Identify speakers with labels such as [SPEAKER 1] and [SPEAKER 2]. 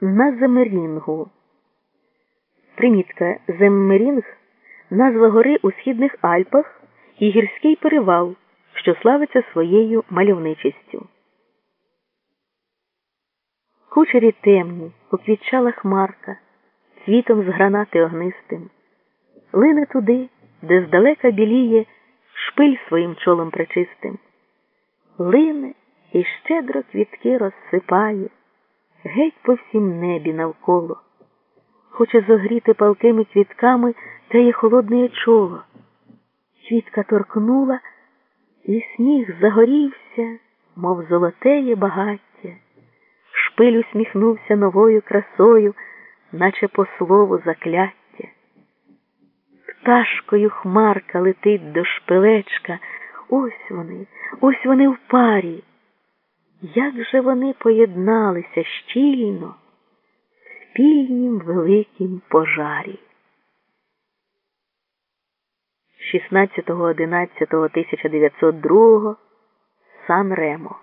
[SPEAKER 1] на Земерінгу. Примітка Земмерінг назва гори у східних Альпах і гірський перевал, що славиться своєю мальовничістю. Кучері темні, поквітчала хмарка, цвітом з гранати огнистим, лине туди, де здалека біліє шпиль своїм чолом пречистим, лине і щедро квітки розсипає, геть по всім небі навколо, хоче зогріти палкими квітками теє холодне чоло. Квітка торкнула, і сніг загорівся, мов золотеє багаття. Шпиль усміхнувся новою красою, наче по слову закляття. Пташкою хмарка летить до шпилечка. Ось вони, ось вони в парі. Як же вони поєдналися щільно в спільнім великім пожарі. 16.11.1902 Сан Ремо